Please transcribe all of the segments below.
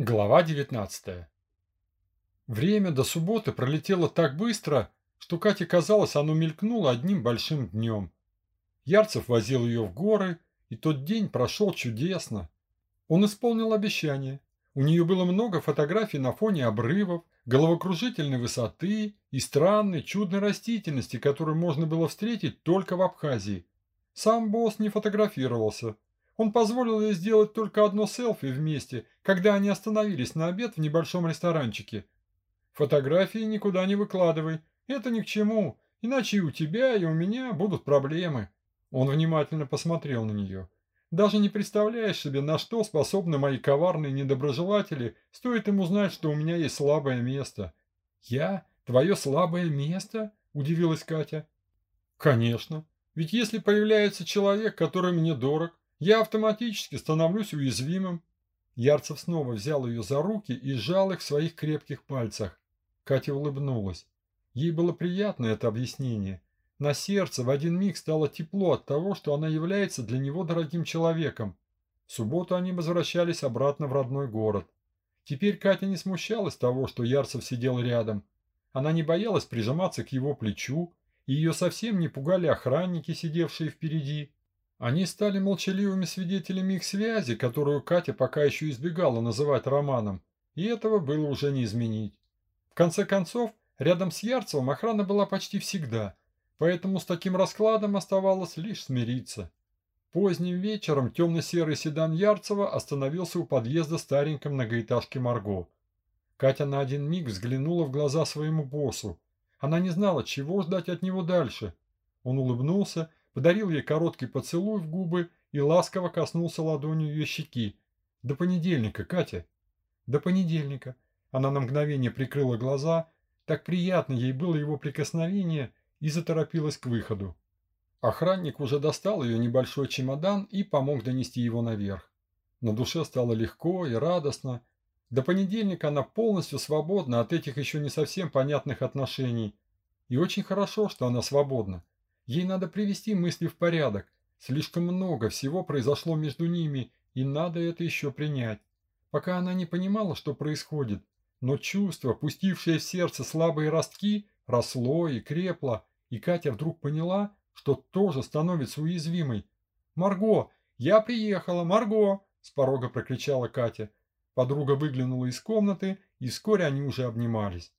Глава 19 Время до субботы пролетело так быстро, что Кате казалось, оно мелькнуло одним большим днем. Ярцев возил ее в горы, и тот день прошел чудесно. Он исполнил обещание. У нее было много фотографий на фоне обрывов, головокружительной высоты и странной, чудной растительности, которую можно было встретить только в Абхазии. Сам босс не фотографировался – он позволил ей сделать только одно селфи вместе, когда они остановились на обед в небольшом ресторанчике. Фотографии никуда не выкладывай, это ни к чему, иначе и у тебя, и у меня будут проблемы. Он внимательно посмотрел на нее. Даже не представляешь себе, на что способны мои коварные недоброжелатели, стоит им узнать, что у меня есть слабое место. Я? Твое слабое место? Удивилась Катя. Конечно. Ведь если появляется человек, который мне дорог, я автоматически становлюсь уязвимым. Ярцев снова взял ее за руки и сжал их в своих крепких пальцах. Катя улыбнулась. Ей было приятно это объяснение. На сердце в один миг стало тепло от того, что она является для него дорогим человеком. В субботу они возвращались обратно в родной город. Теперь Катя не смущалась того, что Ярцев сидел рядом. Она не боялась прижиматься к его плечу, и ее совсем не пугали охранники, сидевшие впереди. Они стали молчаливыми свидетелями их связи, которую Катя пока еще избегала называть романом, и этого было уже не изменить. В конце концов, рядом с Ярцевым охрана была почти всегда, поэтому с таким раскладом оставалось лишь смириться. Поздним вечером темно-серый седан Ярцева остановился у подъезда старенькой многоэтажки Марго. Катя на один миг взглянула в глаза своему боссу. Она не знала, чего ждать от него дальше. Он улыбнулся подарил ей короткий поцелуй в губы и ласково коснулся ладонью ее щеки. «До понедельника, Катя!» «До понедельника!» Она на мгновение прикрыла глаза, так приятно ей было его прикосновение, и заторопилась к выходу. Охранник уже достал ее небольшой чемодан и помог донести его наверх. На душе стало легко и радостно. До понедельника она полностью свободна от этих еще не совсем понятных отношений. И очень хорошо, что она свободна. Ей надо привести мысли в порядок. Слишком много всего произошло между ними, и надо это еще принять. Пока она не понимала, что происходит, но чувство, пустившее в сердце слабые ростки, росло и крепло, и Катя вдруг поняла, что тоже становится уязвимой. «Марго! Я приехала! Марго!» – с порога прокричала Катя. Подруга выглянула из комнаты, и вскоре они уже обнимались.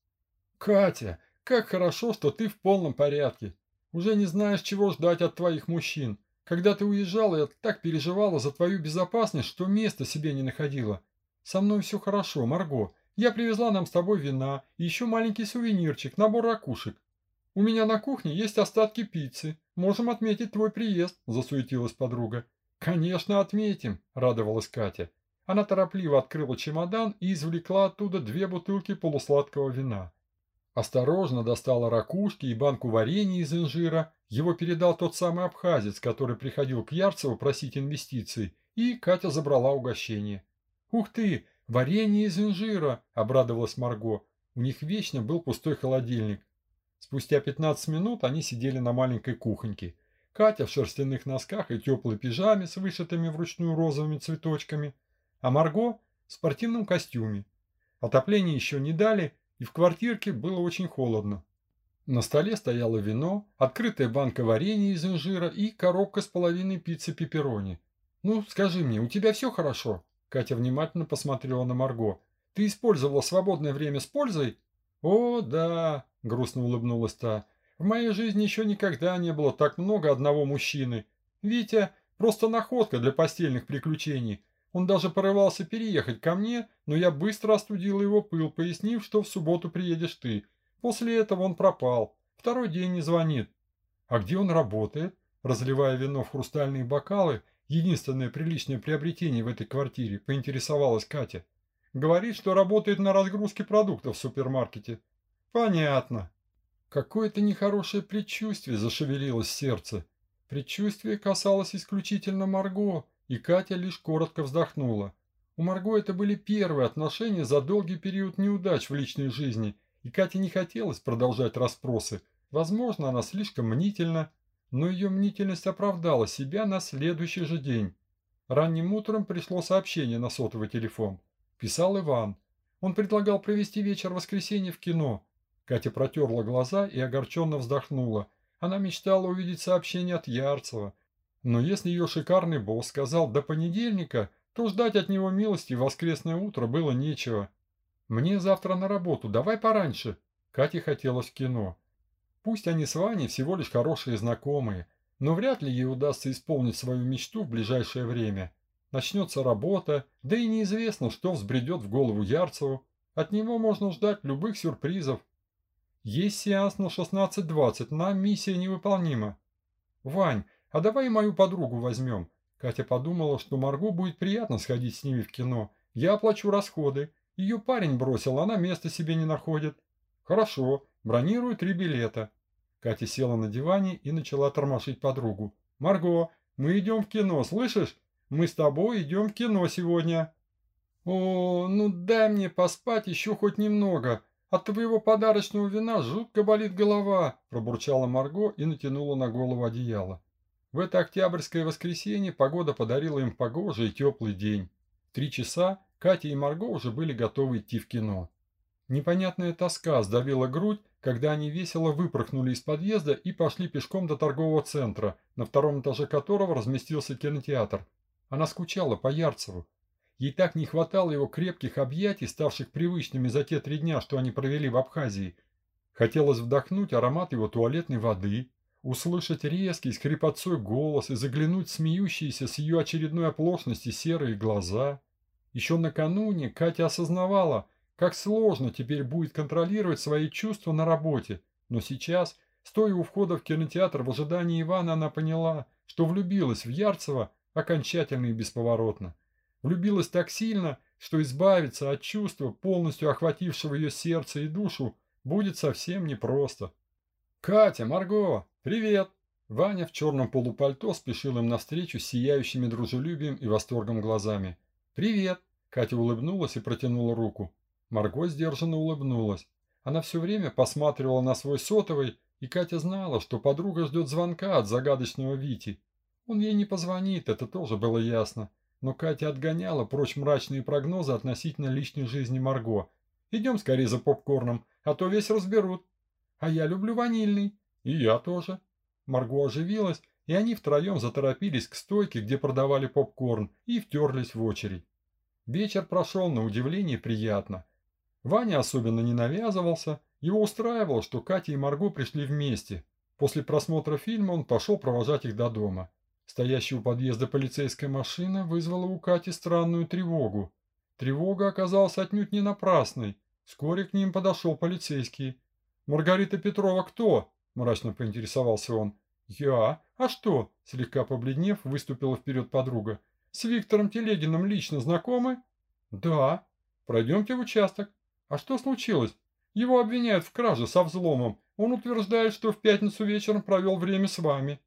«Катя, как хорошо, что ты в полном порядке. Уже не знаешь, чего ждать от твоих мужчин. Когда ты уезжала, я так переживала за твою безопасность, что места себе не находила. Со мной все хорошо, Марго. Я привезла нам с тобой вина и еще маленький сувенирчик, набор ракушек. У меня на кухне есть остатки пиццы. Можем отметить твой приезд, засуетилась подруга. Конечно, отметим, радовалась Катя. Она торопливо открыла чемодан и извлекла оттуда две бутылки полусладкого вина. Осторожно достала ракушки и банку варенья из инжира. Его передал тот самый абхазец, который приходил к Ярцеву просить инвестиций, и Катя забрала угощение. «Ух ты, варенье из инжира!» – обрадовалась Марго. У них вечно был пустой холодильник. Спустя 15 минут они сидели на маленькой кухоньке. Катя в шерстяных носках и теплой пижаме с вышитыми вручную розовыми цветочками, а Марго в спортивном костюме. Отопление еще не дали, и в квартирке было очень холодно. На столе стояло вино, открытая банка варенья из инжира и коробка с половиной пиццы пепперони. «Ну, скажи мне, у тебя все хорошо?» Катя внимательно посмотрела на Марго. «Ты использовала свободное время с пользой?» «О, да», – грустно улыбнулась та. «В моей жизни еще никогда не было так много одного мужчины. Витя – просто находка для постельных приключений. Он даже порывался переехать ко мне, но я быстро остудила его пыл, пояснив, что в субботу приедешь ты. После этого он пропал. Второй день не звонит. А где он работает? Разливая вино в хрустальные бокалы, единственное приличное приобретение в этой квартире, поинтересовалась Катя. Говорит, что работает на разгрузке продуктов в супермаркете. Понятно. Какое-то нехорошее предчувствие зашевелилось в сердце. Предчувствие касалось исключительно Марго, и Катя лишь коротко вздохнула. У Марго это были первые отношения за долгий период неудач в личной жизни, и Кате не хотелось продолжать расспросы. Возможно, она слишком мнительна, но ее мнительность оправдала себя на следующий же день. Ранним утром пришло сообщение на сотовый телефон. Писал Иван. Он предлагал провести вечер воскресенья в кино. Катя протерла глаза и огорченно вздохнула. Она мечтала увидеть сообщение от Ярцева. Но если ее шикарный босс сказал до понедельника, то ждать от него милости в воскресное утро было нечего. «Мне завтра на работу, давай пораньше». Кате хотелось в кино. Пусть они с Ваней всего лишь хорошие знакомые, но вряд ли ей удастся исполнить свою мечту в ближайшее время. Начнется работа, да и неизвестно, что взбредет в голову Ярцеву. От него можно ждать любых сюрпризов. Есть сеанс на 16.20, нам миссия невыполнима. Вань, а давай мою подругу возьмем. Катя подумала, что Марго будет приятно сходить с ними в кино. Я оплачу расходы. Ее парень бросил, она места себе не находит. Хорошо, бронирую три билета. Катя села на диване и начала тормошить подругу. Марго, мы идем в кино, слышишь? Мы с тобой идем в кино сегодня. О, ну дай мне поспать еще хоть немного. От твоего подарочного вина жутко болит голова, пробурчала Марго и натянула на голову одеяло. В это октябрьское воскресенье погода подарила им погожий и теплый день. Три часа Катя и Марго уже были готовы идти в кино. Непонятная тоска сдавила грудь, когда они весело выпорхнули из подъезда и пошли пешком до торгового центра, на втором этаже которого разместился кинотеатр. Она скучала по Ярцеву. Ей так не хватало его крепких объятий, ставших привычными за те три дня, что они провели в Абхазии. Хотелось вдохнуть аромат его туалетной воды, услышать резкий, скрипотцой голос и заглянуть смеющиеся с ее очередной оплошности серые глаза – еще накануне Катя осознавала, как сложно теперь будет контролировать свои чувства на работе, но сейчас, стоя у входа в кинотеатр в ожидании Ивана, она поняла, что влюбилась в Ярцева окончательно и бесповоротно. Влюбилась так сильно, что избавиться от чувства, полностью охватившего ее сердце и душу, будет совсем непросто. «Катя, Марго, привет!» Ваня в черном полупальто спешил им навстречу с сияющими дружелюбием и восторгом глазами. «Привет!» Катя улыбнулась и протянула руку. Марго сдержанно улыбнулась. Она все время посматривала на свой сотовый, и Катя знала, что подруга ждет звонка от загадочного Вити. Он ей не позвонит, это тоже было ясно. Но Катя отгоняла прочь мрачные прогнозы относительно личной жизни Марго. «Идем скорее за попкорном, а то весь разберут». «А я люблю ванильный». «И я тоже». Марго оживилась, и они втроем заторопились к стойке, где продавали попкорн, и втерлись в очередь. Вечер прошел на удивление приятно. Ваня особенно не навязывался, его устраивало, что Катя и Марго пришли вместе. После просмотра фильма он пошел провожать их до дома. Стоящая у подъезда полицейская машина вызвала у Кати странную тревогу. Тревога оказалась отнюдь не напрасной. Вскоре к ним подошел полицейский. «Маргарита Петрова кто?» – мрачно поинтересовался он. «Я? А что?» – слегка побледнев, выступила вперед подруга. С Виктором Телегиным лично знакомы? Да. Пройдемте в участок. А что случилось? Его обвиняют в краже со взломом. Он утверждает, что в пятницу вечером провел время с вами.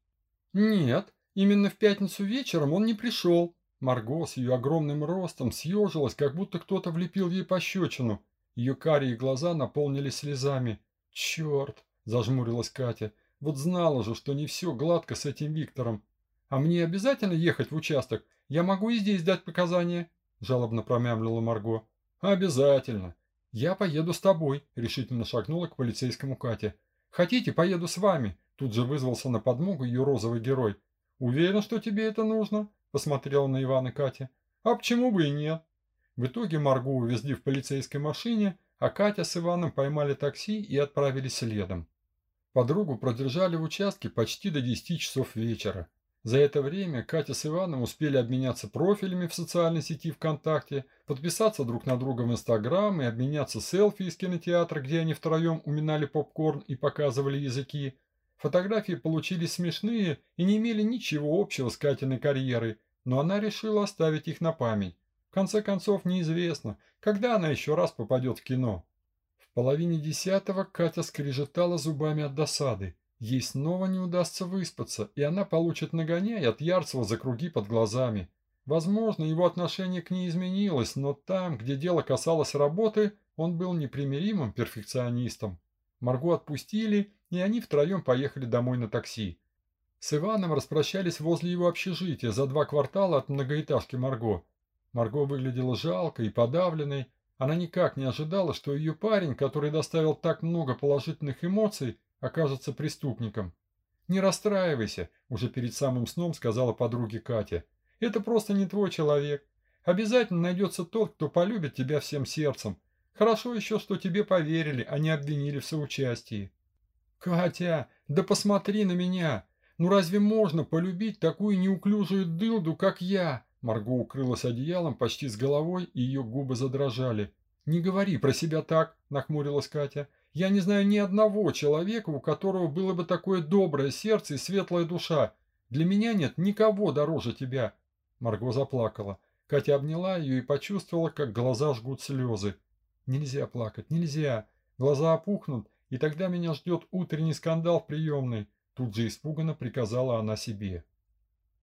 Нет, именно в пятницу вечером он не пришел. Марго с ее огромным ростом съежилась, как будто кто-то влепил ей пощечину. Ее карие глаза наполнились слезами. «Черт!» – зажмурилась Катя. «Вот знала же, что не все гладко с этим Виктором. А мне обязательно ехать в участок? Я могу и здесь дать показания», – жалобно промямлила Марго. «Обязательно. Я поеду с тобой», – решительно шагнула к полицейскому Катя. «Хотите, поеду с вами?» – тут же вызвался на подмогу ее розовый герой. «Уверен, что тебе это нужно?» – посмотрела на Ивана Катя. «А почему бы и нет?» В итоге Марго увезли в полицейской машине, а Катя с Иваном поймали такси и отправились следом. Подругу продержали в участке почти до 10 часов вечера. За это время Катя с Иваном успели обменяться профилями в социальной сети ВКонтакте, подписаться друг на друга в Инстаграм и обменяться селфи из кинотеатра, где они втроем уминали попкорн и показывали языки. Фотографии получились смешные и не имели ничего общего с Катиной карьерой, но она решила оставить их на память. В конце концов, неизвестно, когда она еще раз попадет в кино. Половине десятого Катя скрежетала зубами от досады. Ей снова не удастся выспаться, и она получит нагоняй от Ярцева за круги под глазами. Возможно, его отношение к ней изменилось, но там, где дело касалось работы, он был непримиримым перфекционистом. Марго отпустили, и они втроем поехали домой на такси. С Иваном распрощались возле его общежития за два квартала от многоэтажки Марго. Марго выглядела жалкой и подавленной. Она никак не ожидала, что ее парень, который доставил так много положительных эмоций, окажется преступником. «Не расстраивайся», – уже перед самым сном сказала подруге Катя. «Это просто не твой человек. Обязательно найдется тот, кто полюбит тебя всем сердцем. Хорошо еще, что тебе поверили, а не обвинили в соучастии». «Катя, да посмотри на меня! Ну разве можно полюбить такую неуклюжую дылду, как я?» Марго укрылась одеялом почти с головой, и ее губы задрожали. «Не говори про себя так», – нахмурилась Катя. «Я не знаю ни одного человека, у которого было бы такое доброе сердце и светлая душа. Для меня нет никого дороже тебя». Марго заплакала. Катя обняла ее и почувствовала, как глаза жгут слезы. «Нельзя плакать, нельзя. Глаза опухнут, и тогда меня ждет утренний скандал в приемной», тут же испуганно приказала она себе.